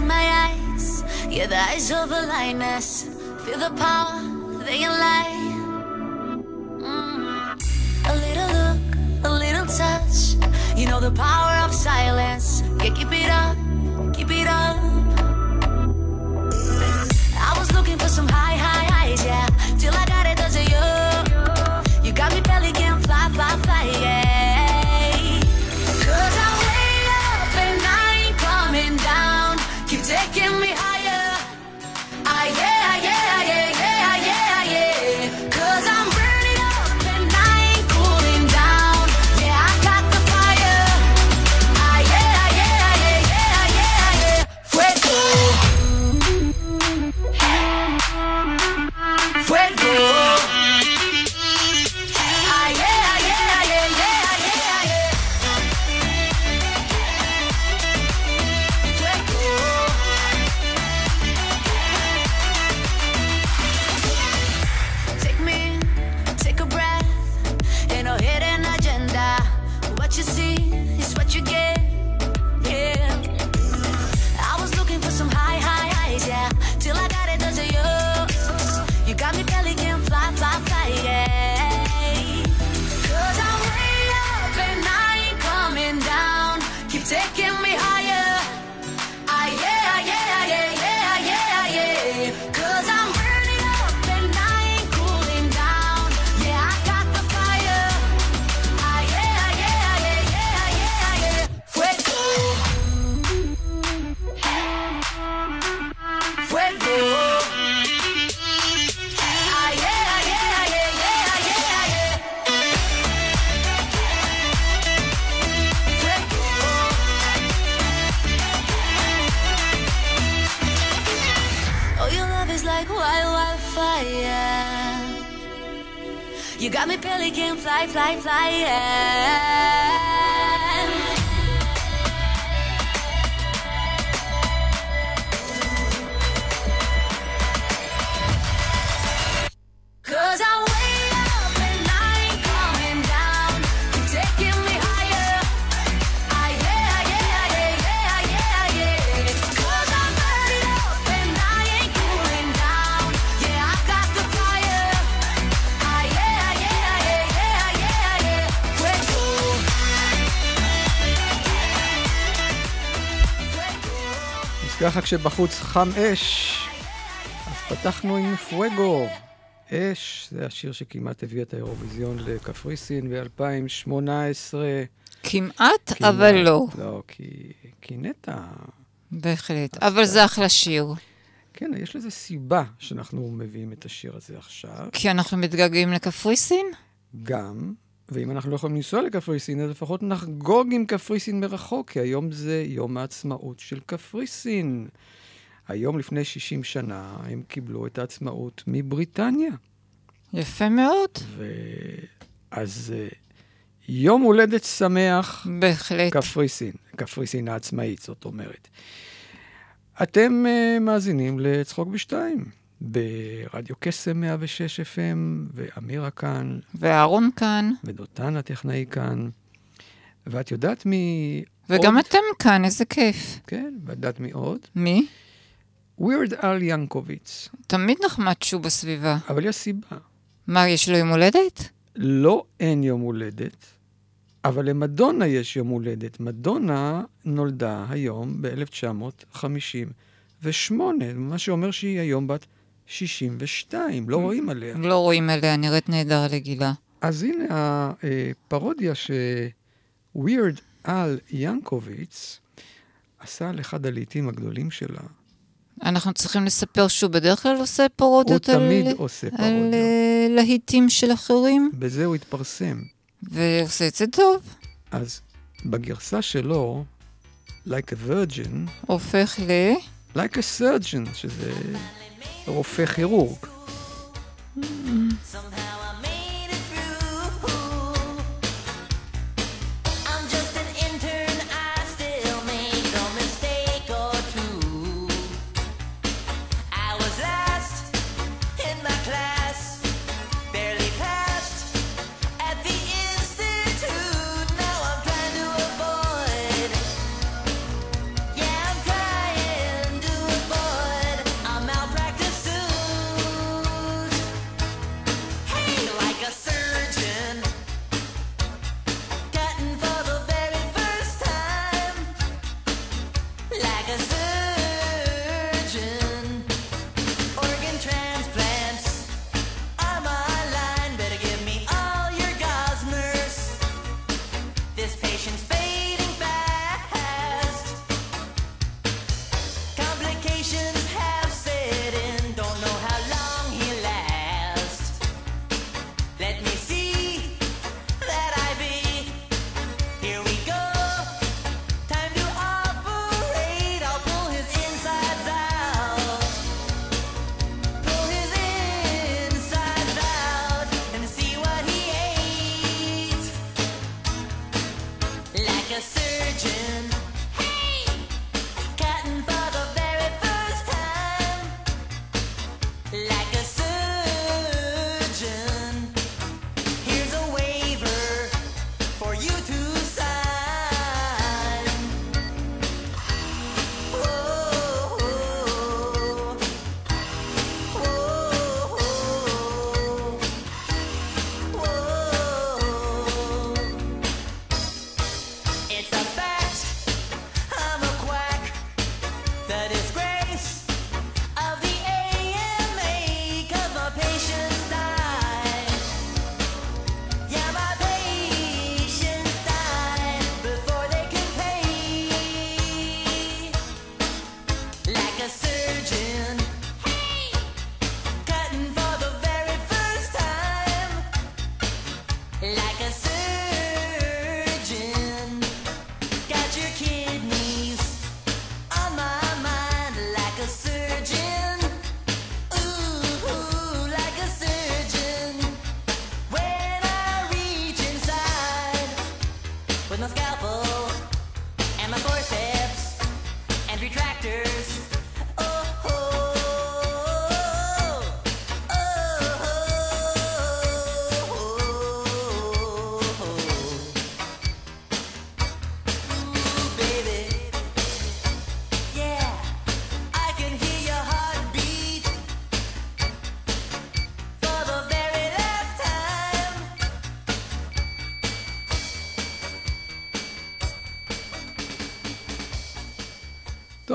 Into my eyes. Yeah, the eyes of a lioness. Feel the power, they can lie. Mm. A little look, a little touch. You know the power of silence. Yeah, keep it up, keep it up. I was looking for some high, ככה כשבחוץ חם אש, אז פתחנו עם פואגו. אש, זה השיר שכמעט הביא את האירוויזיון לקפריסין ב-2018. כמעט, אבל לא. לא, כי, כי נטע, בהחלט. אבל זה אחלה שיר. כן, יש לזה סיבה שאנחנו מביאים את השיר הזה עכשיו. כי אנחנו מתגעגעים לקפריסין? גם, ואם אנחנו לא יכולים לנסוע לקפריסין, אז לפחות נחגוג עם קפריסין מרחוק, כי היום זה יום העצמאות של קפריסין. היום לפני 60 שנה הם קיבלו את העצמאות מבריטניה. יפה מאוד. אז אה, יום הולדת שמח, בהחלט. קפריסין, קפריסין העצמאית, זאת אומרת. אתם uh, מאזינים לצחוק בשתיים, ברדיו קסם 106 FM, ואמירה כאן, ואהרון כאן, ודותן הטכנאי כאן. ואת יודעת מי... וגם עוד? אתם כאן, איזה כיף. כן, ואת יודעת מי עוד? מי? ווירד אל ינקוביץ. תמיד נחמד שהוא בסביבה. אבל יש סיבה. מה, יש לו יום הולדת? לא אין יום הולדת, אבל למדונה יש יום הולדת. מדונה נולדה היום ב-1958, מה שאומר שהיא היום בת 62, לא רואים עליה. לא רואים עליה, נראית נהדר לגילה. אז הנה הפרודיה שווירד על ינקוביץ עשה על אחד הלעיתים הגדולים שלה. אנחנו צריכים לספר שהוא בדרך כלל עושה פרודיות הוא על, תמיד עושה על פרודיות. אה, להיטים של אחרים, בזה הוא התפרסם. ועושה את זה טוב. אז בגרסה שלו, Like a Virgin, הופך ל... Like a Surgeon, שזה רופא כירורג.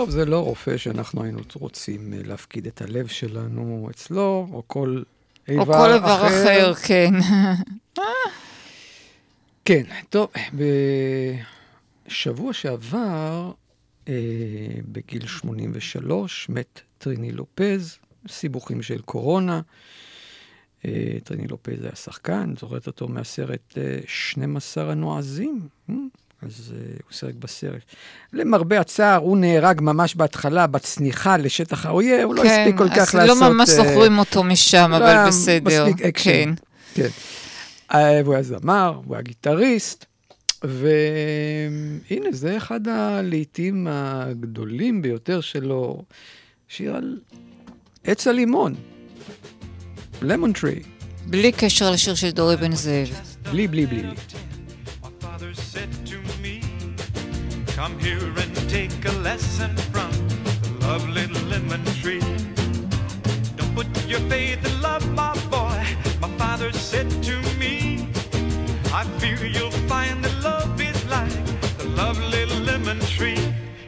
טוב, זה לא רופא שאנחנו היינו רוצים אה, להפקיד את הלב שלנו אצלו, או כל איבר או כל איבר אחר, כן. כן, טוב, בשבוע שעבר, אה, בגיל 83, מת טריני לופז, סיבוכים של קורונה. אה, טריני לופז היה שחקן, זוכרת אותו מהסרט אה, 12 הנועזים. אז אה, הוא שיחק בסרט. למרבה הצער, הוא נהרג ממש בהתחלה, בצניחה לשטח האויב, הוא לא הספיק כל כך כן, לעשות... אז לא ממש אה, זוכרים אותו משם, לא אבל בסדר. מספיק אקשן. כן. כן. אה, והוא היה זמר, הוא היה גיטריסט, והנה, זה אחד הלהיטים הגדולים ביותר שלו, שיר על עץ הלימון, Lemon Tree, בלי קשר לשיר של דורי בן זאב. בלי, בלי, בלי. בלי. My father said to me, Come here and take a lesson from the lovely lemon tree. Don't put your faith in love, my boy. My father said to me, I fear you'll find that love is like the lovely lemon tree.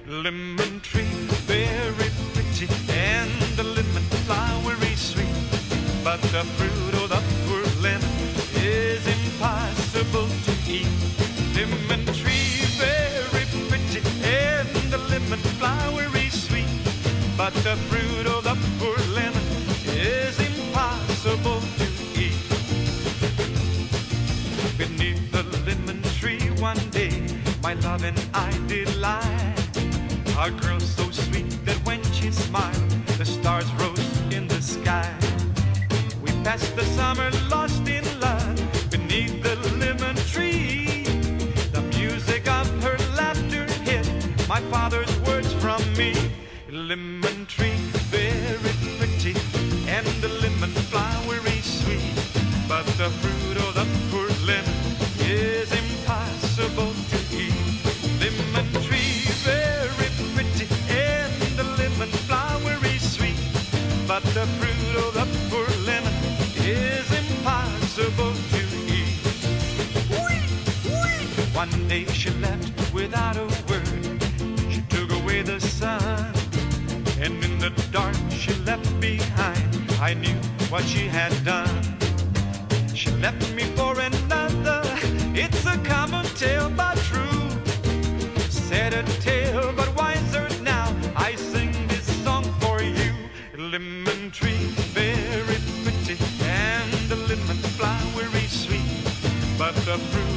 Lemon tree, very pretty, and the lemon flowery sweet. But the fruit But the fruit of the poor lemon is impossible to eat. Beneath the lemon tree one day my love and I did lie. A girl so sweet that when she smiled, the stars rose in the sky. We passed the summer lost in love beneath the lemon tree. The music of her laughter hid my father's words from me. Lemon tree, very pretty, and the lemon flowery sweet. But the fruit of the poor lemon is impossible to eat. Lemon tree, very pretty, and the lemon flowery sweet. But the fruit of the poor lemon is impossible to eat. One day she left without a word. She took away the sun. The dark she left behind. I knew what she had done. She left me for another. It's a common tale, but true. Said a tale, but wiser now. I sing this song for you. Lemon tree, very pretty, and the lemon flowery sweet. But the fruit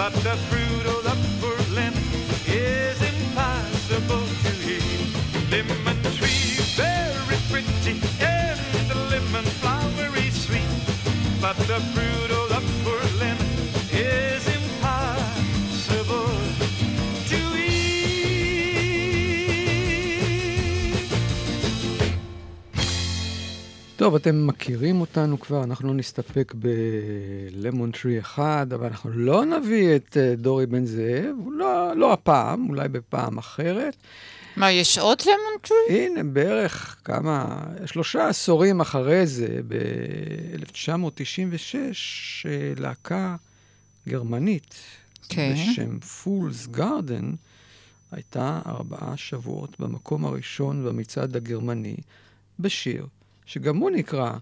But the fruit of the poor lemon is impossible to eat. Lemon tree, very pretty, and the lemon flowery sweet. But the the poor lemon is impossible to eat. טוב, אתם מכירים אותנו כבר, אנחנו לא נסתפק ב Lemon Tree אחד, אבל אנחנו לא נביא את אה, דורי בן זאב, לא, לא הפעם, אולי בפעם אחרת. מה, יש עוד Lemon Tree? הנה, בערך כמה, שלושה עשורים אחרי זה, ב-1996, אה, להקה גרמנית כן. בשם Fool's Garden, הייתה ארבעה שבועות במקום הראשון במצעד הגרמני בשיר, שגם הוא נקרא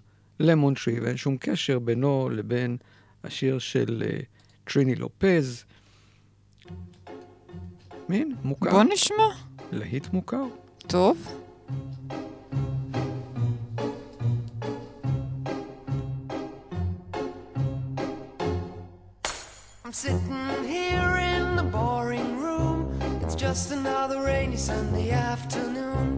למון טרי, ואין שום קשר בינו לבין השיר של אה, טריני לופז. מין, מוכר. בוא נשמע. להיט מוכר. טוב. I'm sitting here in the boring room. It's just another rainy Sunday afternoon.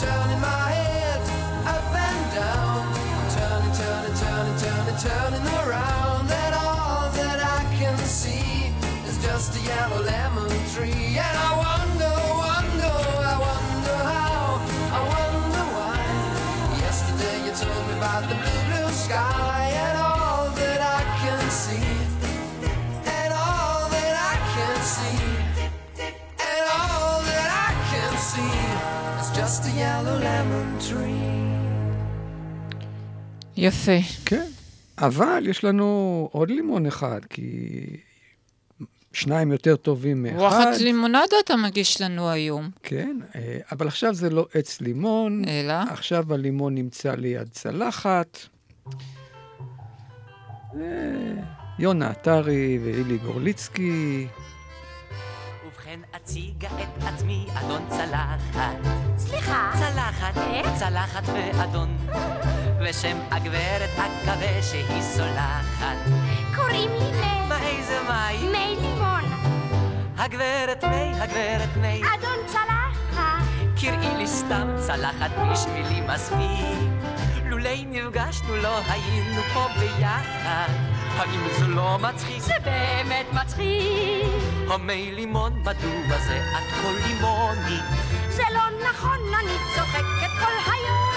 Turning my head up and down. I'm turning, turning, turning, turning, turning around. יפה. כן. אבל יש לנו עוד לימון אחד, כי שניים יותר טובים מאחד. וואחד לימונדה אתה מגיש לנו היום. כן, אה, אבל עכשיו זה לא עץ לימון, אלא? עכשיו הלימון נמצא ליד צלחת. אה, יונה עטרי ואילי גורליצקי. אציגה את עצמי אדון צלחת. סליחה, צלחת, צלחת ואדון. ושם הגברת אקווה שהיא סולחת. קוראים לי מי, מה איזה מי? מי לימון, הגברת מי, הגברת מי. אדון צלחת, קראי לי סתם צלחת בשבילי מספיק לולי נפגשנו לא היינו פה ביחד האם זה לא מצחיק? זה באמת מצחיק. המי לימון מדוע זה את כל לימונית זה לא נכון, אני צוחקת כל היום.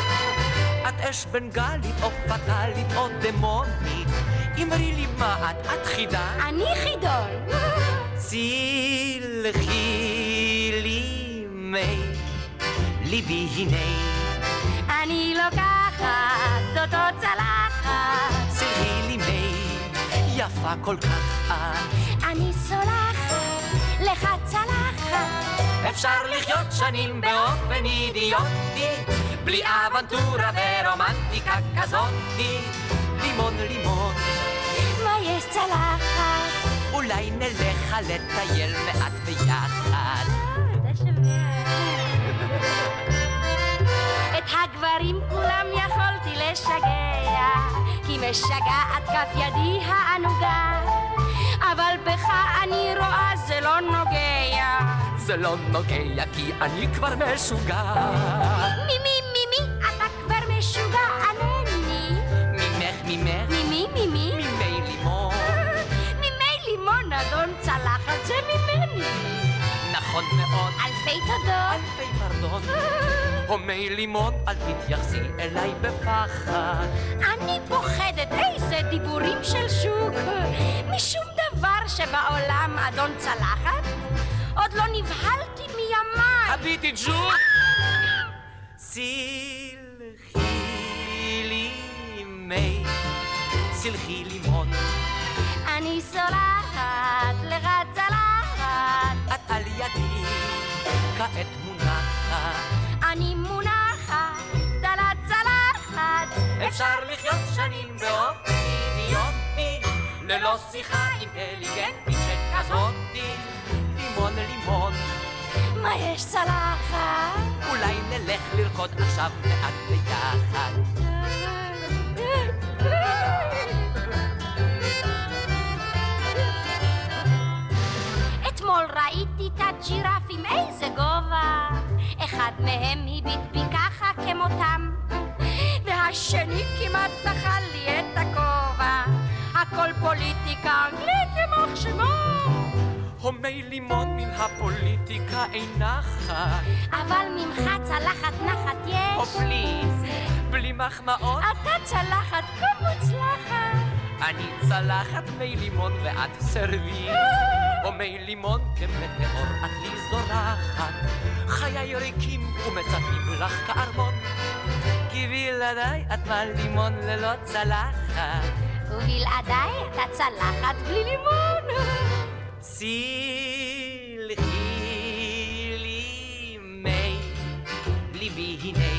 את אש בנגלית או פטאלית או דמונית אמרי לי מה את, את חידה? אני חידון. צילחי לי מי ליבי הנה אני לוקחת אותו צלחת, צילחי לי מי יפה כל כך את אני סולחת לך צלחת. אפשר לחיות שנים באופן אידיוטי בלי אבנטורה ורומנטיקה כזאתי לימון לימון מה יש צלחת? אולי נלך לטייל מעט ביחד את הגברים כולם יכולתי לשגע, כי משגעת כף ידי הענוגה, אבל בך אני רואה זה לא נוגע. זה לא נוגע כי אני כבר משוגע מי מי מי מי אתה כבר משוגע ענני. ממך ממך ממי מי מי? ממי לימון ממי לימון אדון צלחת זה ממני. נכון מאוד. אלפי תודות. אלפי פרדון הומי לימון אל תתייחסי אליי בפחד. אני פוחדת איזה דיבורים של שוק. משום דבר שבעולם אדון צלחת עוד לא נבהלתי מימיי. הביטי ג'וק סלחי לי מי סלחי לימון. אני סולחת לך צלחת את על ידי כעת מונחת. אני מונחת על הצלחת. אפשר לחיות שנים באופן אידיוטי ללא שיחה אינטליגנטית שכזאתי. לימון לימון. מה יש צלחת? אולי נלך לרקוד עכשיו מעט ביחד אתמול ראיתי את הג'ירפים איזה גובה. אחד מהם הביט בי ככה כמותם והשני כמעט אכל לי את הכובע. הכל פוליטיקה אנגלית יימח שמו. הומי לימון מן הפוליטיקה אינה חי אבל ממך צלחת נחת או יש. פליז בלי מחמאות. אתה צלחת כה מוצלחת. אני צלחת מי לימון ואת סרבי או מי לימון כמטאור את לי זורחת. חיי ריקים ומצפים לך כארמון. כי בלעדיי את מה לימון ללא צלחת. ובלעדיי אתה צלחת בלי לימון. סלחי לי מי ליבי הנה.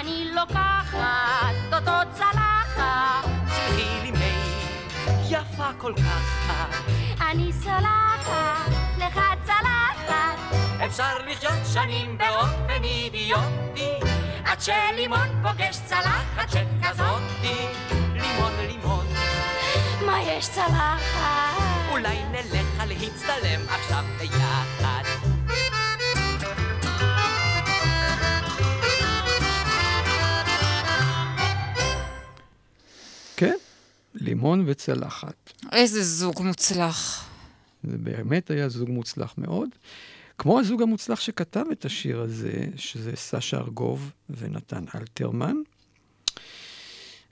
אני לוקחת אותו צלחת. סלחי לי מי יפה כל כך את אני סולחת לך צלחת. אפשר לחיות שנים באופן אידיוטי. עד שלימון פוגש צלחת שכזאתי. לימון לימון. מה יש צלחת? אולי נלך להצטלם עכשיו ביחד לימון וצלחת. איזה זוג מוצלח. זה באמת היה זוג מוצלח מאוד. כמו הזוג המוצלח שכתב את השיר הזה, שזה סשה ארגוב ונתן אלתרמן.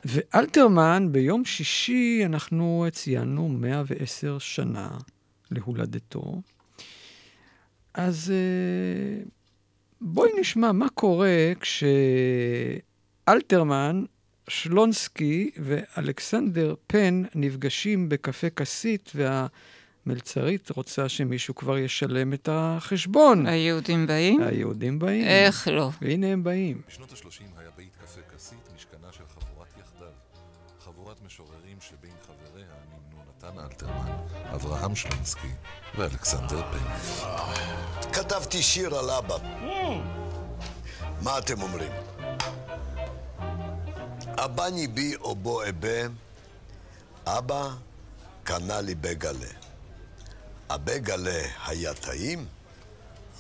ואלתרמן, ביום שישי אנחנו ציינו 110 שנה להולדתו. אז אה, בואי נשמע מה קורה כשאלתרמן, שלונסקי ואלכסנדר פן נפגשים בקפה כסית והמלצרית רוצה שמישהו כבר ישלם את החשבון. היהודים באים? היהודים באים. איך לא? והנה הם באים. בשנות ה-30 היה בית קפה כסית משכנה של חבורת יחדיו. חבורת משוררים שבין חבריה נמנו נתן אלתרמן, אברהם שלונסקי ואלכסנדר פן. כתבתי שיר על אבא. מה אתם אומרים? אבא ניבי או בו אבה, אבא קנה לי בגלה. הבגלה היה טעים,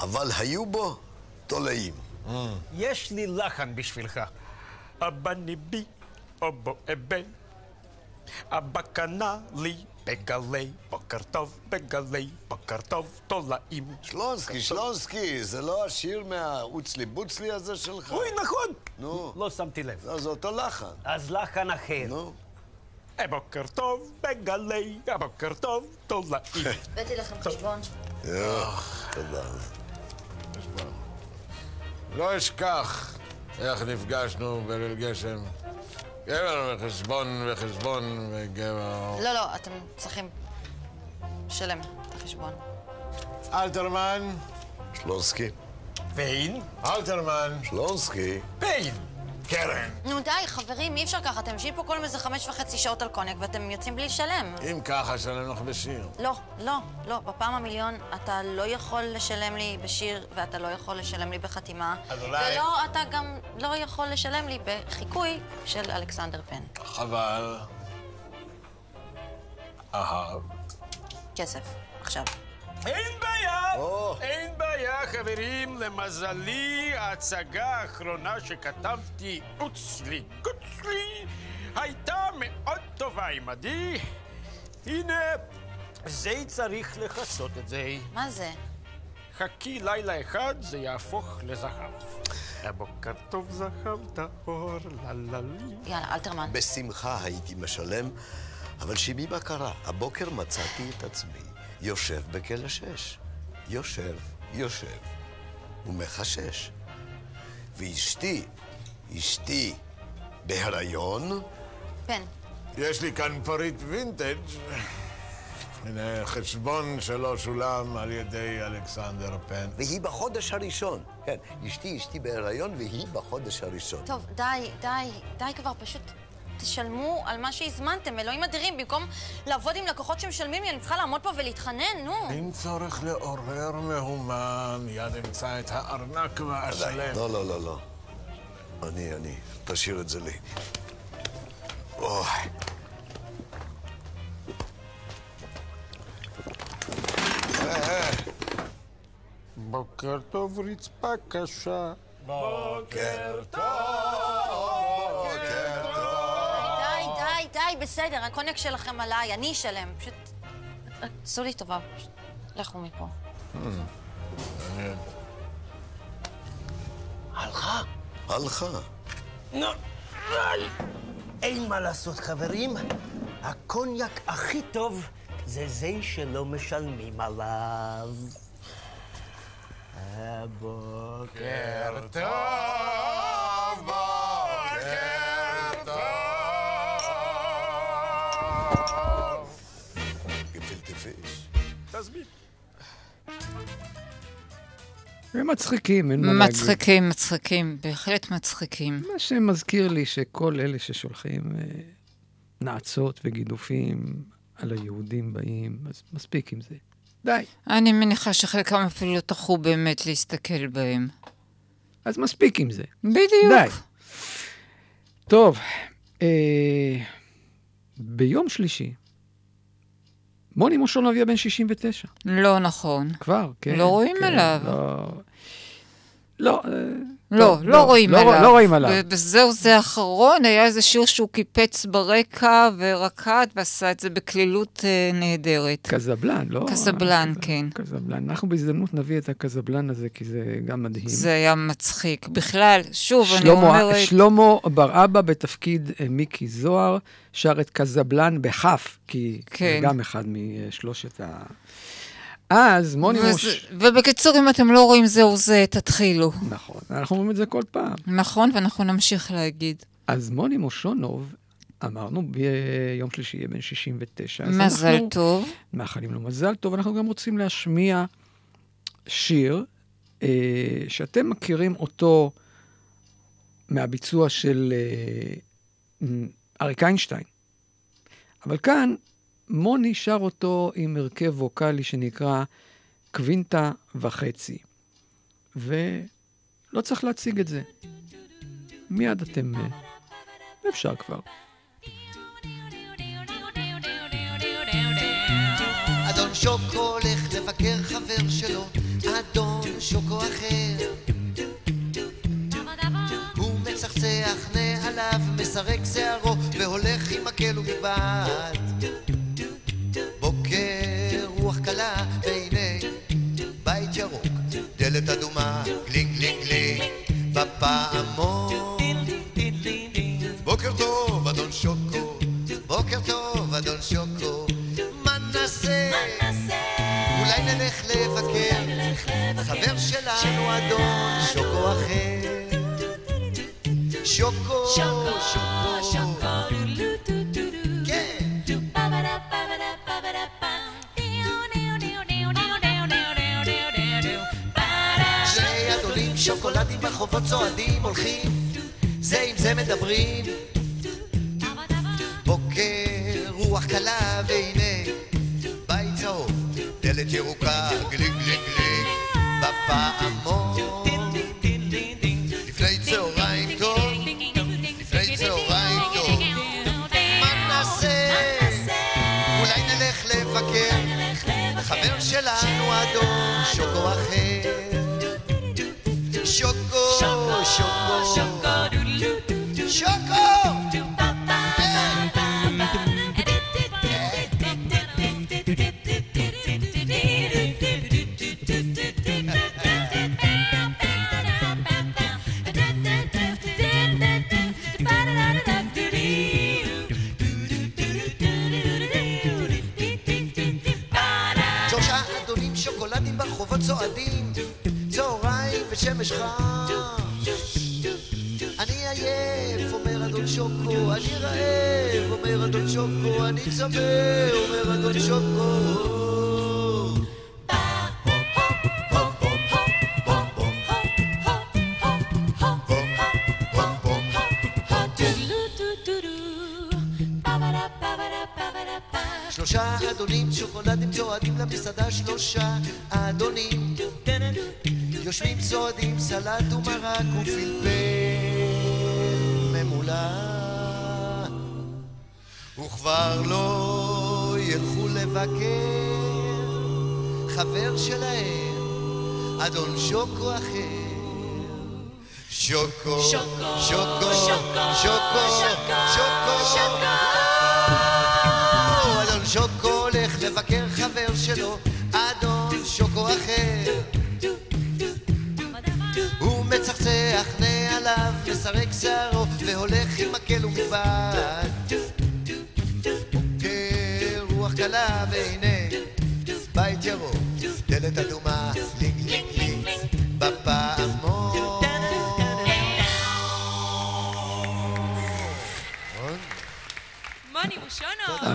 אבל היו בו תולעים. יש לי לחן בשבילך. אבא ניבי, אבו אבן. אבא קנה לי בגלי, בוקר טוב בגלי, בוקר טוב תולעים. שלונסקי, שלונסקי, זה לא השיר מהאוצלי בוצלי הזה שלך? אוי, נכון! נו. לא שמתי לב. לא, זה אותו לחן. אז לחן אחר. נו. אה, בוקר טוב בגלי, אה, בוקר טוב תולעים. הבאתי לכם חשבון. יוח, תודה. לא אשכח איך נפגשנו בליל גשם. גבר וחשבון וחשבון וגבר... לא, לא, אתם צריכים לשלם את החשבון. אלתרמן, שלונסקי. פיין? אלתרמן, שלונסקי. פיין! קרן. נו די, חברים, אי אפשר ככה. אתם יושבים פה כל איזה חמש וחצי שעות על קוניאק ואתם יוצאים בלי לשלם. אם ככה, שלם לך בשיר. לא, לא, לא. בפעם המיליון אתה לא יכול לשלם לי בשיר ואתה לא יכול לשלם לי בחתימה. אז אולי- ולא, אתה גם לא יכול לשלם לי בחיקוי של אלכסנדר פן. חבל. אהב. כסף, עכשיו. אין בעיה! או. אין בעיה, חברים. למזלי, ההצגה האחרונה שכתבתי, אוצלי קוצלי, הייתה מאוד טובה עימדי. הנה, זה צריך לכסות את זה. מה זה? חכי לילה אחד, זה יהפוך לזהב. הבוקר טוב זהב טהור, לה לה לי. יאללה, אלתרמן. בשמחה הייתי משלם, אבל שימי מה קרה? הבוקר מצאתי את עצמי יושב בכלא שש. יושב, יושב, ומחשש. ואשתי, אשתי, בהיריון, פן. יש לי כאן פריט וינטג'. הנה חשבון שלא שולם על ידי אלכסנדר פן. והיא בחודש הראשון. כן, אשתי, אשתי בהיריון, והיא בחודש הראשון. טוב, די, די, די כבר, פשוט תשלמו על מה שהזמנתם. אלוהים אדירים, במקום לעבוד עם לקוחות שמשלמים לי, אני צריכה לעמוד פה ולהתחנן, נו. אין צורך לעורר מהומה, מיד אמצא את הארנק ואשלם. לא, לא, לא, לא. אני, אני. תשאיר את זה לי. אוי. בוקר טוב, רצפה קשה. בוקר טוב, בוקר די, די, בסדר, הקוניאק שלכם עליי, אני אשלם. פשוט... עשו לי טובה, פשוט לכו מפה. הלכה? הלכה. נו, די. אין מה לעשות, חברים. הקוניאק הכי טוב זה זה שלא משלמים עליו. הבוקר טוב, פיש. תזמין. הם מצחיקים, אין מה להגיד. מצחיקים, מצחיקים, בהחלט מצחיקים. מה שמזכיר לי שכל אלה ששולחים אה, נאצות וגידופים על היהודים באים, אז מספיק עם זה. די. אני מניחה שחלקם אפילו לא טרחו באמת להסתכל בהם. אז מספיק עם זה. בדיוק. די. טוב, אה, ביום שלישי, מוני מושון אביה בן 69. לא נכון. כבר, כן. לא רואים כן, עליו. לא, לא אה, לא, טוב, לא רואים לא, עליו. לא רואים עליו. בזהו זה האחרון, היה איזה שיר שהוא קיפץ ברקע ורקד ועשה את זה בקלילות אה, נהדרת. קזבלן, לא? קזבלן, כן. קזבלן. אנחנו בהזדמנות נביא את הקזבלן הזה, כי זה גם מדהים. זה היה מצחיק. בכלל, שוב, אני אומרת... שלמה בר אבא בתפקיד אה, מיקי זוהר, שר את קזבלן בכף, כי כן. זה גם אחד משלושת ה... אז מוני וזה- מוש... ובקיצור, אם אתם לא רואים זהו זה, תתחילו. נכון, אנחנו אומרים את זה כל פעם. נכון, ואנחנו נמשיך להגיד. אז מוני מושונוב, אמרנו, ביום שלישי יהיה בן 69. אז מזל אנחנו טוב. מאחלים לו מזל טוב. אנחנו גם רוצים להשמיע שיר אה, שאתם מכירים אותו מהביצוע של אה, אריק איינשטיין. אבל כאן מוני שר אותו עם הרכב ווקאלי שנקרא קווינטה וחצי. ולא צריך להציג את זה. מיד אתם... אה, אפשר כבר. אדון שוקו הולך לבקר חבר שלו, אדון שוקו אחר. הוא מצחצח נעליו, מסרק שערו, והולך עם מקל ומגבעת. קלה, והנה בית ירוק, דלת אדומה, גלינג גלינג גלינג, בפעמון. בוקר טוב, אדון שוקו, בוקר טוב, אדון שוקו, מה נעשה? אולי נלך לבקר חבר שלנו, אדון שוקו אחר. שוקו, שוקו, שוקו, שוקולדים ברחובות צועדים הולכים. זה עם זה מדברים. בוקר רוח קלה והנה בית צהוב. דלת ירוקה גליק גליק גליק בפעמון. לפני צהריים טוב לפני צהריים טוב. מה נעשה? אולי נלך לבקר. חבר שלנו אדון שוקו אחר חבר שלהם אדון שוקו אחר שוקו, שוקו, שוקו, שוקו, שוקו, שוקו, אדון שוקו הולך לבקר חבר שלו, אדון שוקו אחר. הוא מצחצח נעליו, מסרק שערו, והולך עם מקל ומגבעת.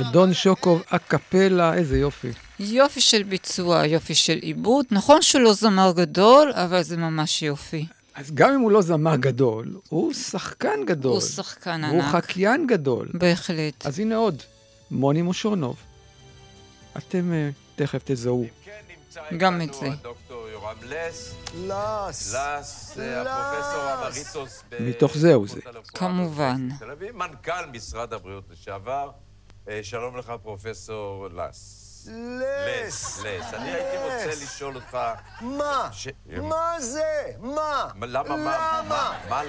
אדון שוקו אקפלה, איזה יופי. יופי של ביצוע, יופי של עיבוד. נכון שהוא לא זמר גדול, אבל זה ממש יופי. אז גם אם הוא לא זמר גדול, הוא שחקן גדול. הוא שחקן הוא ענק. חקיין גדול. בהחלט. אז הנה עוד, מוני מושורנוב. אתם אה, תכף תזהו. גם את זה. לס. לס. אה, הפרופסור אמריטוס. ב- מתוך זה. כמובן. תל אביב, מנכ"ל משרד הבריאות לשעבר. אה, שלום לך, פרופסור לס. לס, לס. אני הייתי רוצה לשאול אותך... מה? מה זה? מה? מה, למה, מה, למה? מה, מה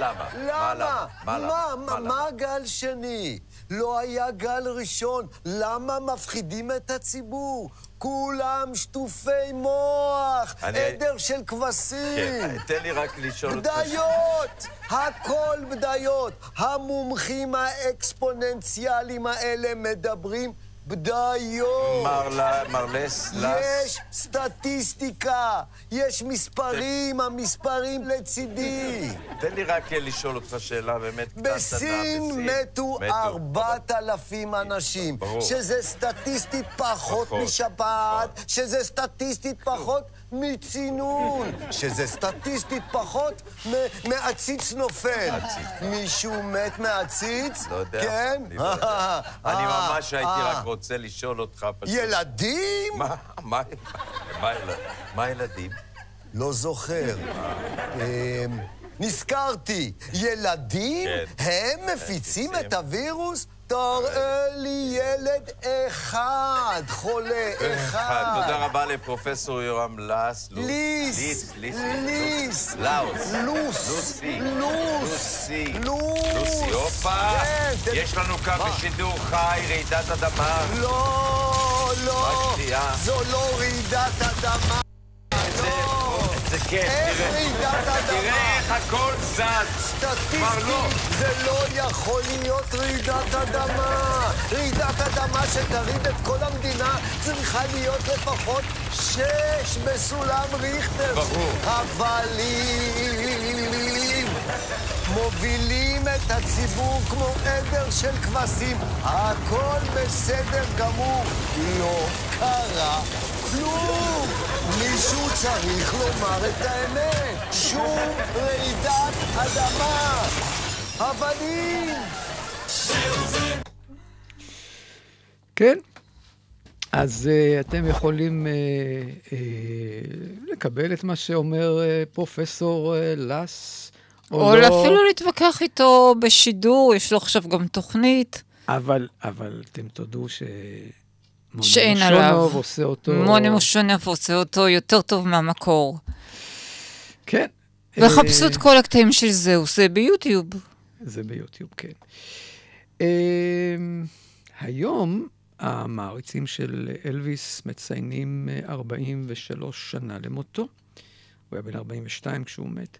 למה? מה למה? מה? מה גל שני? לא היה גל ראשון. למה מפחידים את הציבור? כולם שטופי מוח, אני- עדר של כבשים. כן, תן לי רק לשאול אותך... בדיות! הכל בדיות. המומחים האקספוננציאליים האלה מדברים בדיות. מר לס, לס. יש סטטיסטיקה, יש מספרים, המספרים לצידי. תן לי רק לשאול אותך שאלה באמת קטנה. בסין מתו ארבעת אלפים אנשים, ברור. שזה סטטיסטית פחות, משפעת, שזה סטטיסטית פחות מצינון, שזה סטטיסטית פחות מ- מעציץ נופל. מישהו מת מעציץ? לא יודע. כן? אני לא. אני ממש הייתי רק רוצה לשאול אותך פשוט... ילדים? מה? מה? מה ילד- מה ילדים? לא זוכר. אמ, נזכרתי, ילדים? כן. הם מפיצים את הווירוס? תראה לי ילד אחד, חולה אחד. תודה רבה לפרופסור יורם לס. ליס. ליס. ליס. לאוס. לוס. לוסי. לוס. לוסי. לוס. לוסי, הופה. כן, יש לנו כאן? בשידור חי רעידת אדמה. לא, לא. זו לא רעידת אדמה. כן, איך. רעידת אדמה? תראה איך הכל זז. כבר לא. סטטיסטית, זה לא יכול להיות רעידת אדמה. רעידת אדמה שתרעיד את כל המדינה צריכה להיות לפחות שש בסולם ריכטר. ברור. אבל אם מובילים את הציבור כמו עדר של כבשים, הכל בסדר גמור. לא קרה כלום. מישהו צריך לומר את האמת. שום רעידת אדמה. אבנים! כן. אז uh, אתם יכולים uh, uh, לקבל את מה שאומר uh, פרופסור uh, לס, או, או לא, אפילו להתווכח איתו בשידור, יש לו עכשיו גם תוכנית. אבל, אבל אתם תודו ש... שאין עליו. עושה אותו... מוני מושונוב עושה אותו יותר טוב מהמקור. כן. וחפשו אה, את כל הקטעים של זהוס, זה ביוטיוב. זה ביוטיוב, כן. אה, היום המעריצים של אלוויס מציינים אה, 43 שנה למותו. הוא היה בן 42 כשהוא מת.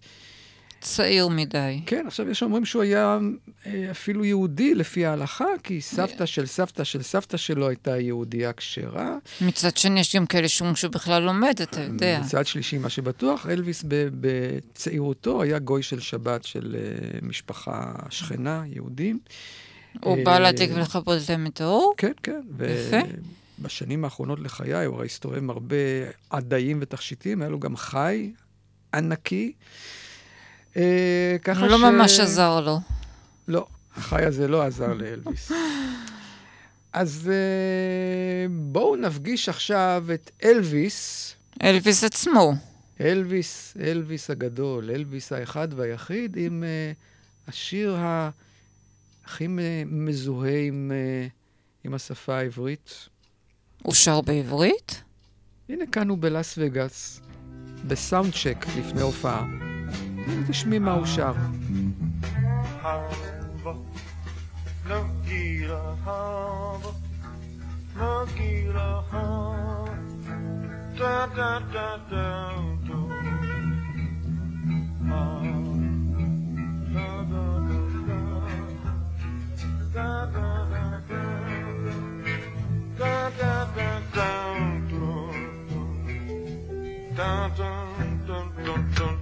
צעיר מדי. כן, עכשיו יש אומרים שהוא היה אה, אפילו יהודי לפי ההלכה, כי סבתא של סבתא של סבתא שלו הייתה יהודייה כשרה. מצד שני, יש גם כאלה שאומרים שהוא בכלל לומד, אתה יודע. מצד שלישי, מה שבטוח, אלוויס בצעירותו היה גוי של שבת של אה, משפחה שכנה, יהודים. הוא אה, בא להעתיק ולכבות להם את האור? כן, כן. יפה. ובשנים האחרונות לחייו, הוא הרי הסתובב עם הרבה עדיים ותכשיטים, היה לו גם חי ענקי. אה, ככה לא ש... ממש עזר לו. לא, החי הזה לא עזר לאלוויס. אז אה, בואו נפגיש עכשיו את אלוויס. אלוויס עצמו. אלוויס, אלוויס הגדול, אלוויס האחד והיחיד, עם אה, השיר הכי מזוהה עם, אה, עם השפה העברית. הוא שר בעברית? הנה כאן הוא בלאס וגאס, בסאונד צ'ק לפני הופעה. אם תשמעי מה הוא שר. dun dun dun dun dun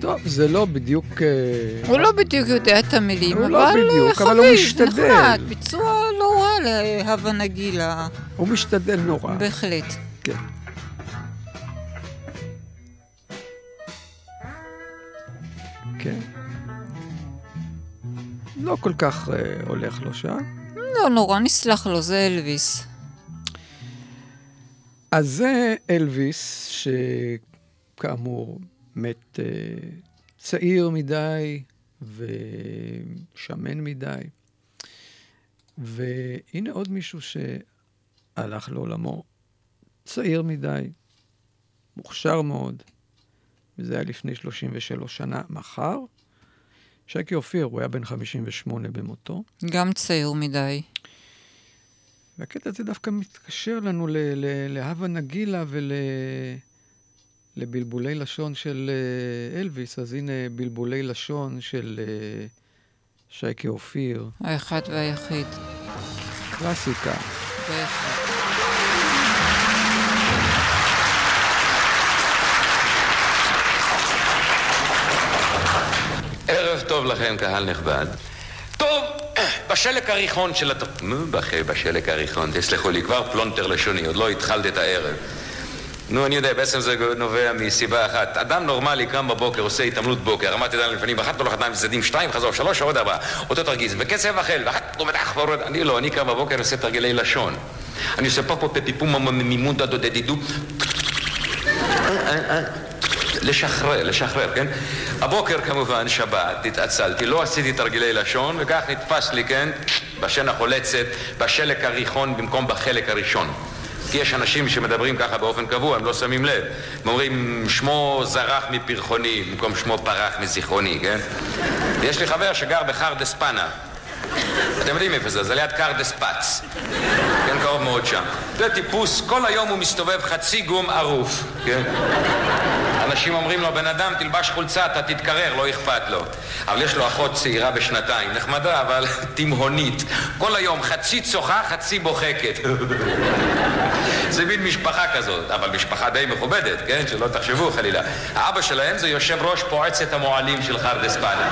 טוב, זה לא בדיוק... אה, הוא לא בדיוק יודע את המילים, הוא אבל לא בדיוק, אבל הוא חביב, משתדל. נחמד, ביצוע לא רע נגילה. הוא משתדל נורא. בהחלט. לא כל כך אה, הולך לו שם. לא נורא, נסלח לו, זה אלוויס. אז זה אלוויס, שכאמור מת אה, צעיר מדי ושמן מדי. והנה עוד מישהו שהלך לעולמו צעיר מדי, מוכשר מאוד, וזה היה לפני 33 שנה. מחר, שייקי אופיר, הוא היה בן 58 במותו. גם צעיר מדי. והקטע הזה דווקא מתקשר לנו ל- ל- להווה נגילה ולבלבולי לשון של אה, אלוויס, אז הנה בלבולי לשון של אה, שייקי אופיר. האחד והיחיד. קלאסיקה. בהחלט. ערב טוב לכם, קהל נכבד. טוב, בשלק הריחון של הת... נו, בח- בשלק הריחון, תסלחו לי, כבר פלונטר לשוני, עוד לא התחלת את הערב. נו, אני יודע, בעצם זה נובע מסיבה אחת. אדם נורמלי קם בבוקר, עושה התעמלות בוקר, רמת ידיים לפנים, אחת תולך ידיים לצדדים, שתיים, חזור, שלוש, עוד ארבע, אותו תרגיז, בקצב החל, ואחת עומד אח ועורד, אני לא, אני קם בבוקר, אני עושה תרגילי לשון. אני עושה פה פה פפיפום מימונטה דודדידו. לשחרר, לשחרר, כן? הבוקר כמובן, שבת, התעצלתי, לא עשיתי תרגילי לשון, וכך נתפס לי, כן? בשן החולצת, בשלק הריחון במקום בחלק הראשון. כי יש אנשים שמדברים ככה באופן קבוע, הם לא שמים לב. הם אומרים, שמו זרח מפרחוני, במקום שמו פרח מזיכרוני, כן? יש לי חבר שגר בחרדס פאנה. אתם יודעים איפה זה, זה ליד קרדס פץ. כן, קרוב מאוד שם. זה טיפוס, כל היום הוא מסתובב חצי גום ערוף, כן? אנשים אומרים לו, בן אדם, תלבש חולצה, אתה תתקרר, לא אכפת לו. אבל יש לו אחות צעירה בשנתיים, נחמדה, אבל תימהונית. כל היום חצי צוחה, חצי בוחקת. זה מין משפחה כזאת, אבל משפחה די מכובדת, כן? שלא תחשבו חלילה. האבא שלהם זה יושב ראש פועצת המועלים של חרדס פאנה.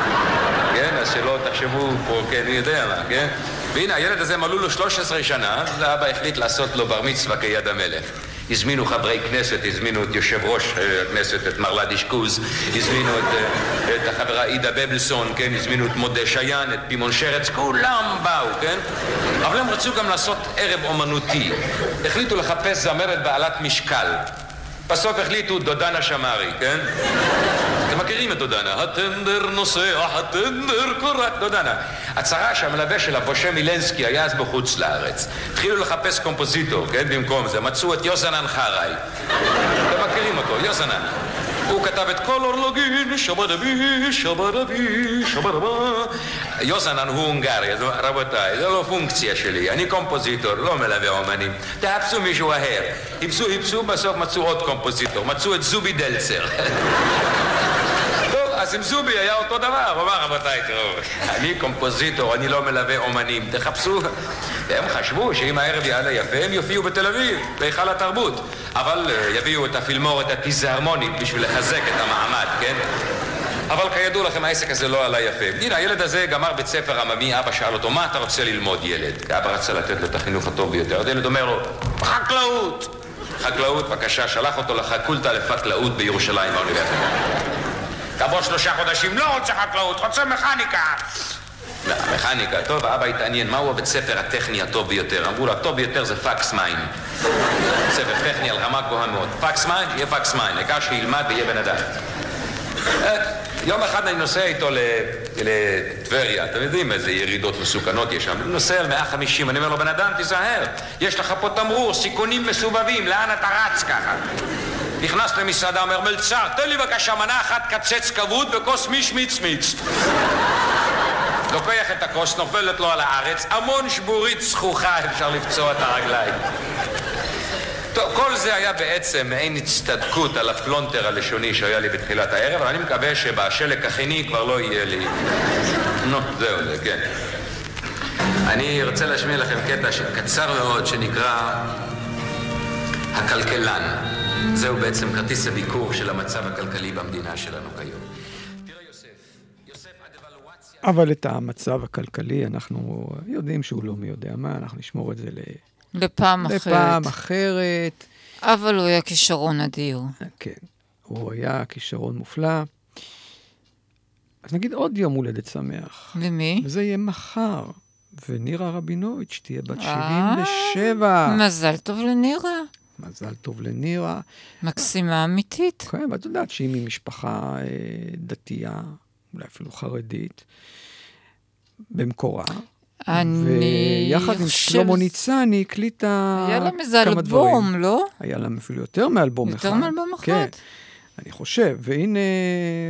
כן? אז שלא תחשבו פה, כן, אני יודע מה, כן? והנה, הילד הזה מלאו לו 13 שנה, אז האבא החליט לעשות לו בר מצווה כיד המלך. הזמינו חברי כנסת, הזמינו את יושב ראש אה, הכנסת, את מר לדיש קוז, הזמינו את, אה, את החברה עידה בבלסון, כן, הזמינו את מודה שיין, את פימון שרץ, כולם באו, כן? אבל הם רצו גם לעשות ערב אומנותי. החליטו לחפש זמרת בעלת משקל. בסוף החליטו דודנה שמרי, כן? אתם מכירים את דודנה, הטנדר נוסע, הטנדר קורק, דודנה. הצרה שהמלווה שלה, בושה מילנסקי, היה אז בחוץ לארץ. התחילו לחפש קומפוזיטור, כן, במקום זה. מצאו את יוסנן חראי. אתם מכירים אותו, יוסנן. הוא כתב את כל אורלוגין, שבדבי, שבדבי, שבדבה. יוסנן הוא הונגרי, רבותיי, זה לא פונקציה שלי, אני קומפוזיטור, לא מלווה אומנים. תחפשו מישהו אחר. חיפשו, חיפשו, בסוף מצאו עוד קומפוזיטור, מצאו את זובי דלצר. עם זובי היה אותו דבר, הוא אמר, רבותיי, תראו, אני קומפוזיטור, אני לא מלווה אומנים, תחפשו. והם חשבו שאם הערב יעלה יפה, הם יופיעו בתל אביב, בהיכל התרבות. אבל אה, יביאו את הפילמורת הטיזהרמונית בשביל לחזק את המעמד, כן? אבל כידוע לכם, העסק הזה לא עלה יפה. הנה, הילד הזה גמר בית ספר עממי, אבא שאל אותו, מה אתה רוצה ללמוד, ילד? אבא רצה לתת לו את החינוך הטוב ביותר. אז ילד אומר לו, חקלאות! חקלאות, בבקשה, שלח אותו לפקולטה לפקלאות בירושלים באוניברסיטה. כעבור שלושה חודשים, לא רוצה חקלאות, רוצה מכניקה. מכניקה, טוב, האבא התעניין, מהו הבית ספר הטכני הטוב ביותר? אמרו לו, הטוב ביותר זה פקס מים. ספר טכני על רמה גבוהה מאוד. פקס מים, יהיה פקס מים, העיקר שילמד ויהיה בן אדם. אה, יום אחד אני נוסע איתו לטבריה, אתם יודעים איזה ירידות מסוכנות יש שם. אני נוסע על 150, אני אומר לו, בן אדם, תיזהר, יש לך פה תמרור, סיכונים מסובבים, לאן אתה רץ ככה? נכנס למסעדה, אומר, מלצר, תן לי בבקשה מנה אחת קצץ כבוד וכוס מיש מיץ. לוקח את הכוס, נופלת לו על הארץ, המון שבורית זכוכה, אפשר לפצוע את הרגליים. טוב, כל זה היה בעצם מעין הצטדקות על הפלונטר הלשוני שהיה לי בתחילת הערב, אבל אני מקווה שבשלג החיני כבר לא יהיה לי... נו, זהו זה, כן. אני רוצה להשמיע לכם קטע קצר מאוד שנקרא הכלכלן. זהו בעצם כרטיס הביקור של המצב הכלכלי במדינה שלנו כיום. אבל את המצב הכלכלי, אנחנו יודעים שהוא לא מי יודע מה, אנחנו נשמור את זה ל... לפעם אחרת. לפעם אחרת. אבל הוא היה כישרון אדיר. כן, הוא היה כישרון מופלא. אז נגיד עוד יום הולדת שמח. למי? זה יהיה מחר, ונירה רבינוביץ' תהיה בת אה, 77. מזל טוב לנירה. מזל טוב לנירה. מקסימה אמיתית. כן, ואת יודעת שהיא ממשפחה אה, דתייה, אולי אפילו חרדית, במקורה. אני ויחד עם שלמה ניצן היא הקליטה היה להם איזה כמה אלבום, דברים. לא? היה להם אפילו יותר מאלבום אחד. יותר מאלבום אחד? כן, אני חושב. והנה,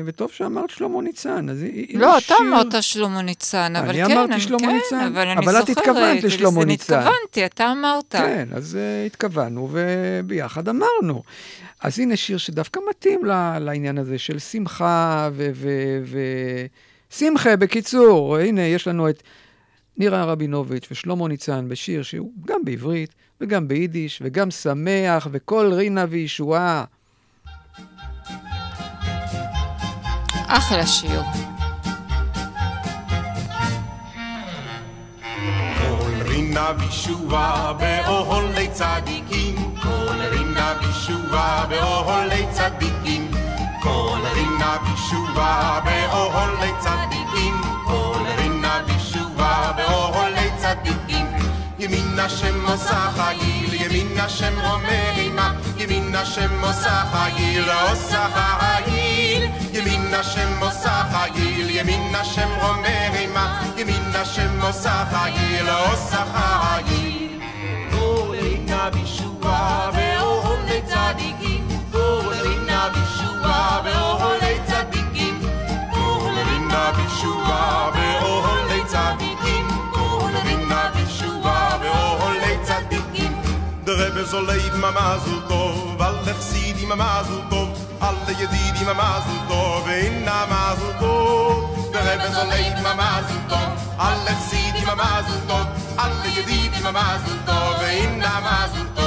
וטוב שאמרת שלמה ניצן, אז הנה לא, אתה שיר- אמרת שלמה ניצן, אבל אני כן, אמרתי שלמה כן, ניצן, אבל אני אבל זוכרת. את התכוונת לשלמה ניצן. התכוונתי, אתה אמרת. כן, אז uh, התכוונו וביחד אמרנו. אז הנה שיר שדווקא מתאים לעניין הזה של שמחה ו... ו, ו... שמחה, בקיצור, הנה, יש לנו את נירה רבינוביץ' ושלמה ניצן בשיר שהוא גם בעברית וגם ביידיש וגם שמח וכל רינה וישועה. אחלה שיר. רינה וישועה באוהלי צדיקים, כל רינה וישועה באוהלי צדיקים, כל רינה וישועה באוהלי צדיקים, כל רינה וישועה באוהלי צדיקים. ימין השם עושה חיל, ימין השם אומר עמה, ימין השם עושה חיל, עושה חיל. ימין השם עושה חיל, ימין השם אומר עמה, ימין השם עושה חיל, עושה חיל. כל רינה וישועה באוהלי צדיקים, כל רינה וישועה באוהלי צדיקים, כל רינה וישועה באוהלי צדיקים, כל רינה וישועה באוהלי צדיקים. Der Rebbe soll leben am Mazel Tov, alle Chsidim am Mazel Tov, Corinna Maseltov, der sole in leben am Maseltov, alle Sidim am Maseltov, alle Gedidim am Maseltov, in am Maseltov.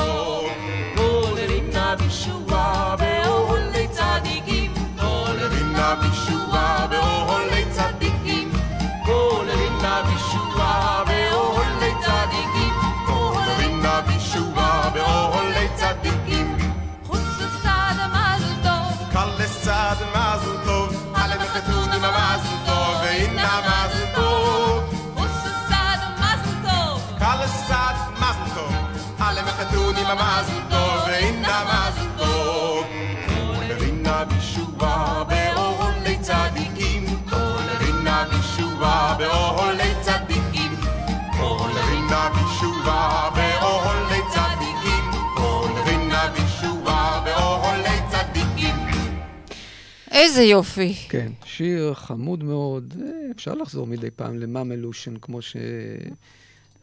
איזה יופי. כן, שיר חמוד מאוד, אפשר לחזור מדי פעם למאמלושן, כמו שזה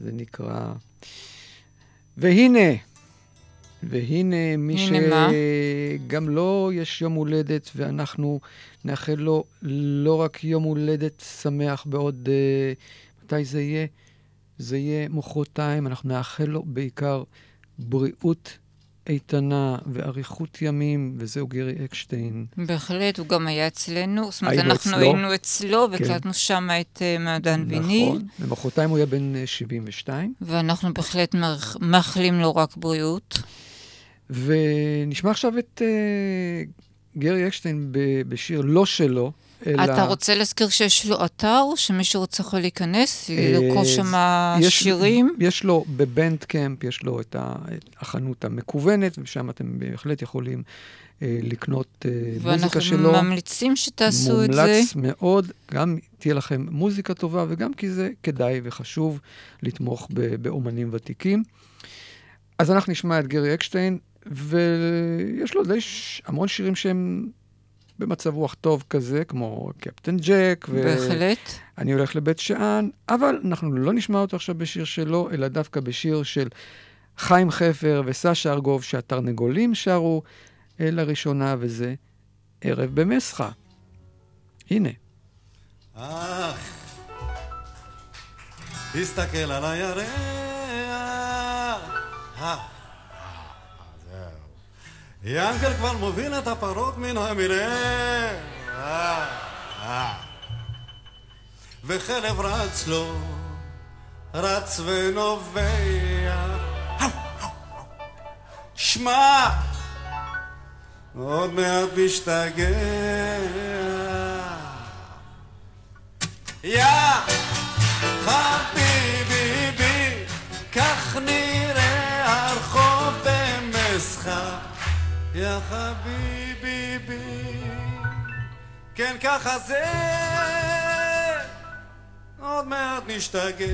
נקרא. והנה, והנה מי? שגם לו יש יום הולדת, ואנחנו נאחל לו לא רק יום הולדת שמח בעוד... אה, מתי זה יהיה? זה יהיה מחרתיים, אנחנו נאחל לו בעיקר בריאות איתנה ואריכות ימים, וזהו גרי אקשטיין. בהחלט, הוא גם היה אצלנו. זאת אומרת, אנחנו אצלו. היינו אצלו כן. והקלטנו שם את אה, מעדן ויניל. נכון, ומחרתיים הוא יהיה בן אה, 72. ואנחנו בהחלט מאח- מאחלים לו רק בריאות. ונשמע עכשיו את uh, גרי אקשטיין בשיר לא שלו, אלא... אתה רוצה להזכיר שיש לו אתר, שמישהו רוצה יכול להיכנס, אה, לרכוש שם שירים? יש לו בבנד קמפ, יש לו את, החנות המקוונת, ושם אתם בהחלט יכולים אה, לקנות אה, מוזיקה שלו. ואנחנו ממליצים שתעשו את זה. מומלץ מאוד, גם תהיה לכם מוזיקה טובה, וגם כי זה כדאי וחשוב לתמוך באומנים ותיקים. אז אנחנו נשמע את גרי אקשטיין, ויש לו די ש... המון שירים שהם במצב רוח טוב כזה, כמו קפטן ג'ק. ו... בהחלט. אני הולך לבית שאן, אבל אנחנו לא נשמע אותו עכשיו בשיר שלו, אלא דווקא בשיר של חיים חפר וסשה ארגוב שהתרנגולים שרו לראשונה, וזה ערב במסחה. הנה. אך, תסתכל על הירח. ינקל כבר מוביל את הפרות מן המרעה. אה, אה. וכלב רץ לו, רץ ונובח. שמע, עוד מעט משתגע. יא חביבי יא חביבי בי, כן ככה זה, עוד מעט נשתגע.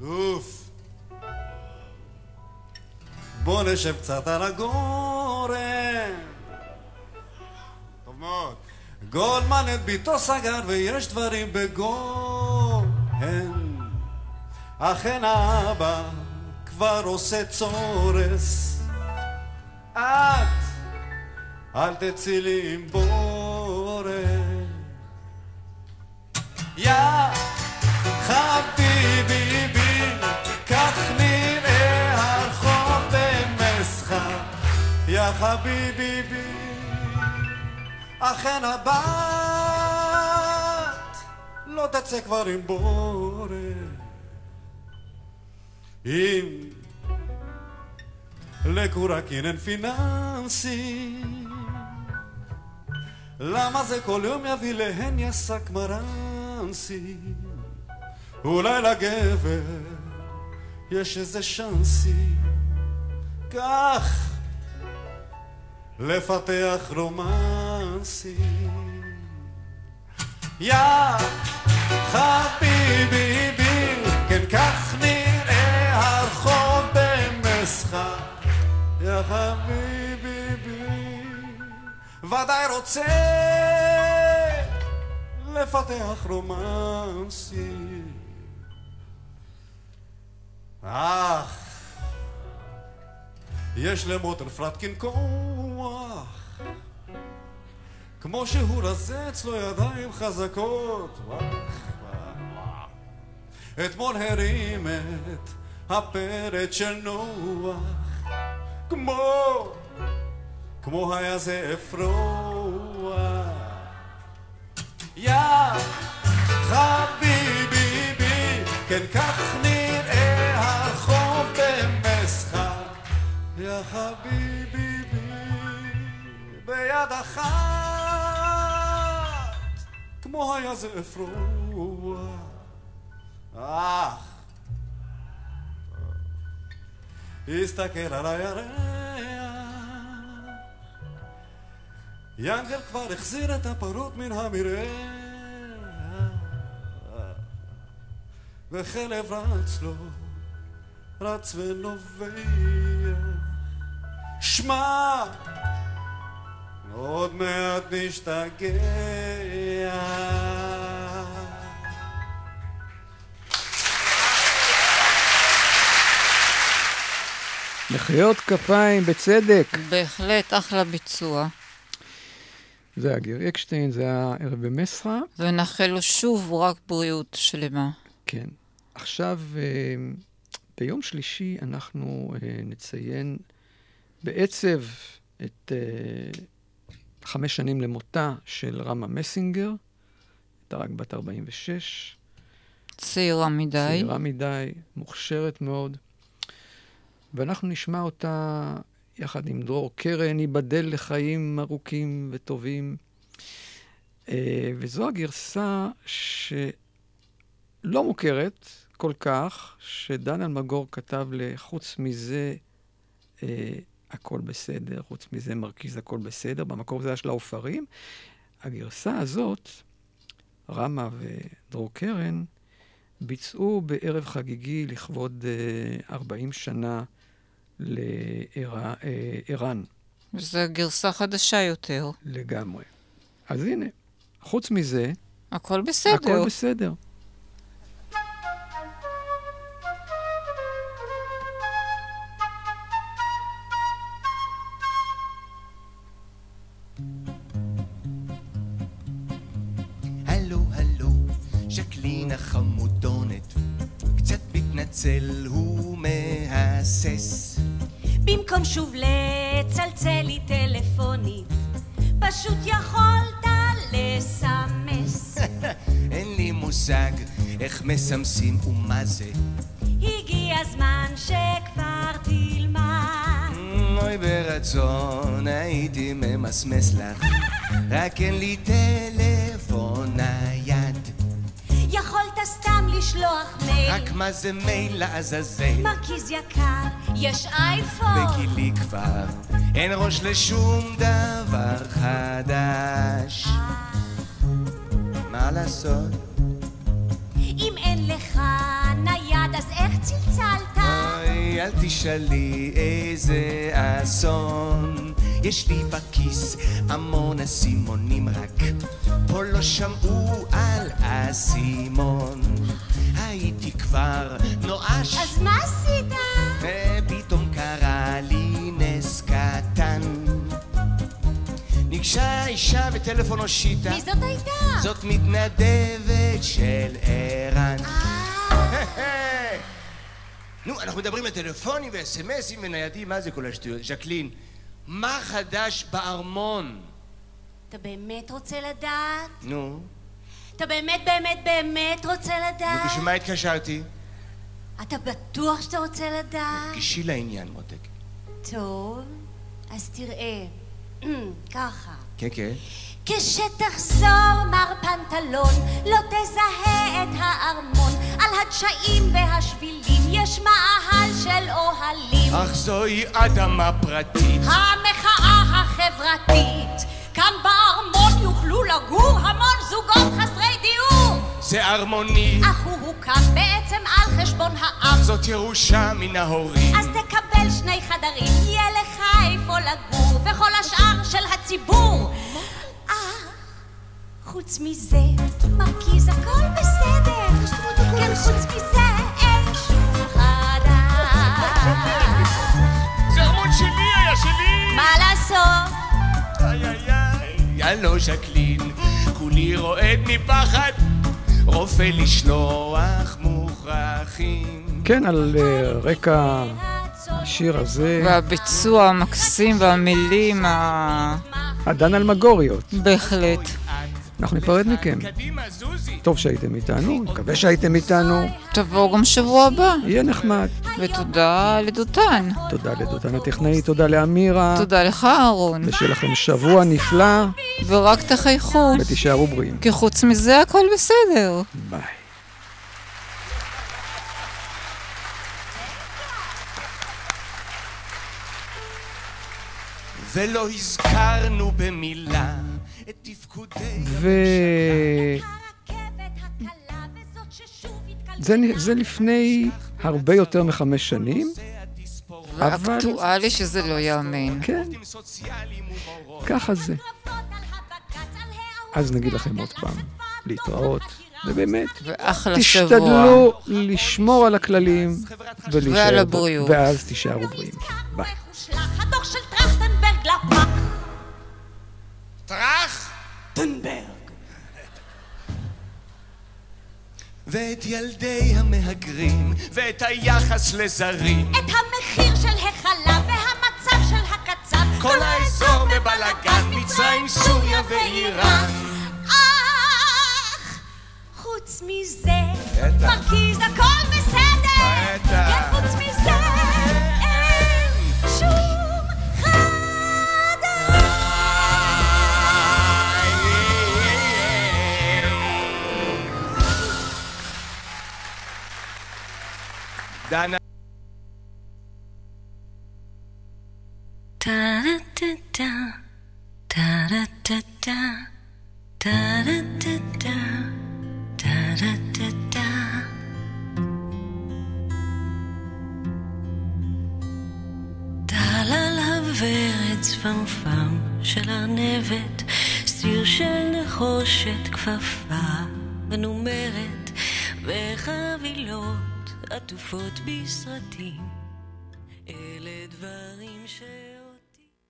אוף. בוא נשב קצת על הגורן. טוב מאוד. גולדמן את ביתו סגר ויש דברים בגוהן. אכן האבא כבר עושה צורס. את, אל תצאי לי עם בורן. יא חביבי בי, כך נראה הרחוב במסחר. יא חביבי בי, אכן הבת לא תצא כבר עם בורן. אם לקורקין אין פיננסי, למה זה כל יום יביא להן יסק מרנסי? אולי לגבר יש איזה שאנסי, כך לפתח רומנסי. יא חביבי בי, כן כך נראה יא חביבי בי, ודאי רוצה לפתח רומנסי. אך, יש למוטר פלטקין כוח, כמו שהוא רזה אצלו ידיים חזקות. אתמול הרים את הפרד של נוח, כמו, כמו היה זה אפרוח. יא חביבי בי, כן כך נראה הרחוב במסחר. יא חביבי בי, ביד אחת, כמו היה זה אפרוח. הסתכל על הירח, ינגל כבר החזיר את הפרות מן המרעה, וכלב רץ לו, רץ ונובח. שמע, עוד מעט נשתגע. מחיאות כפיים בצדק. בהחלט, אחלה ביצוע. זה הגר אקשטיין, זה היה ערב במסחה. ונאחל לו שוב רק בריאות שלמה. כן. עכשיו, אה, ביום שלישי אנחנו אה, נציין בעצב את אה, חמש שנים למותה של רמה מסינגר, הייתה רק בת 46. צעירה מדי. צעירה מדי, מוכשרת מאוד. ואנחנו נשמע אותה יחד עם דרור קרן, ייבדל לחיים ארוכים וטובים. אה, וזו הגרסה שלא מוכרת כל כך, שדן אלמגור כתב לחוץ מזה אה, הכל בסדר, חוץ מזה מרכיז הכל בסדר, במקור זה היה של העופרים. הגרסה הזאת, רמה ודרור קרן, ביצעו בערב חגיגי לכבוד אה, 40 שנה לערן. זו גרסה חדשה יותר. לגמרי. אז הנה, חוץ מזה... הכל בסדר. הכל בסדר. מסמסים ומה זה. הגיע הזמן שכבר תלמד. אוי ברצון הייתי ממסמס לך, רק אין לי טלפון נייד. יכולת סתם לשלוח מייל. רק מה זה מייל לעזאזל? מרכיז יקר, יש אייפון. בגילי כבר אין ראש לשום דבר חדש. מה לעשות? צלצלת? אוי, אל תשאלי איזה אסון. יש לי בכיס המון אסימונים רק פה לא שמעו על אסימון. הייתי כבר נואש. אז מה עשית? ופתאום קרה לי נס קטן. ניגשה אישה בטלפון הושיטה. מי זאת הייתה? זאת מתנדבת של ערן. נו, אנחנו מדברים על טלפונים וסמסים וניידים, מה זה כל השטויות? ז'קלין, מה חדש בארמון? אתה באמת רוצה לדעת? נו, אתה באמת באמת באמת רוצה נו, לדעת? בשביל מה התקשרתי? אתה בטוח שאתה רוצה לדעת? גישי לעניין, מותק. טוב, אז תראה, ככה. כן, כן. כשתחזור מר פנטלון, לא תזהה את הארמון. על הדשאים והשבילים יש מאהל של אוהלים. אך זוהי אדמה פרטית. המחאה החברתית. כאן בארמון יוכלו לגור המון זוגות חסרי דיור. זה ארמוני. אך הוא הוקם בעצם על חשבון העם. זאת ירושה מן ההורים. אז תקבל שני חדרים, יהיה לך איפה לגור, וכל השאר של הציבור. חוץ מזה, מרכיז הכל בסדר. כן, חוץ מזה, אין שום חדש. זה ארמון שלי היה שלי! מה לעשות? איי איי איי, הלו ז'קלין, כולי רועד מפחד, רופא לשלוח מוכרחים. כן, על אה, רקע השיר הזה, והביצוע המקסים והמילים ה... הדן אלמגוריות. בהחלט. אנחנו ניפרד מכם. טוב שהייתם איתנו, מקווה שהייתם איתנו. תבואו גם שבוע הבא. יהיה נחמד. ותודה לדותן. תודה לדותן הטכנאי, תודה לאמירה. תודה לך, אהרון. ושיהיה לכם שבוע נפלא, ורק תחייכו. ותישארו בריאים. כי חוץ מזה הכל בסדר. ביי. ולא הזכרנו תפקודי... ו... זה, זה לפני הרבה יותר מחמש שנים, אבל ואקטואלי שזה לא ייאמן. כן, ככה זה. אז נגיד לכם עוד פעם, להתראות, ובאמת, ואחלה תשתדלו לשמור על הכללים ולהישאר ועל הבריאות. ואז תישארו בריאים. ביי. הושלך טרכטנברג. ואת ילדי המהגרים, ואת היחס לזרים. את המחיר של החלב והמצב של הקצב. כל האזור בבלאגן, מצרים, סוריה ואיראן. אך, חוץ מזה. מרכיז הכל בסדר. בטח. דנה. טל על הוורד צפמפם של ארנבת, סיר של נחושת כפפה מנומרת, וחבילות עטופות בסרטים. אלה דברים ש...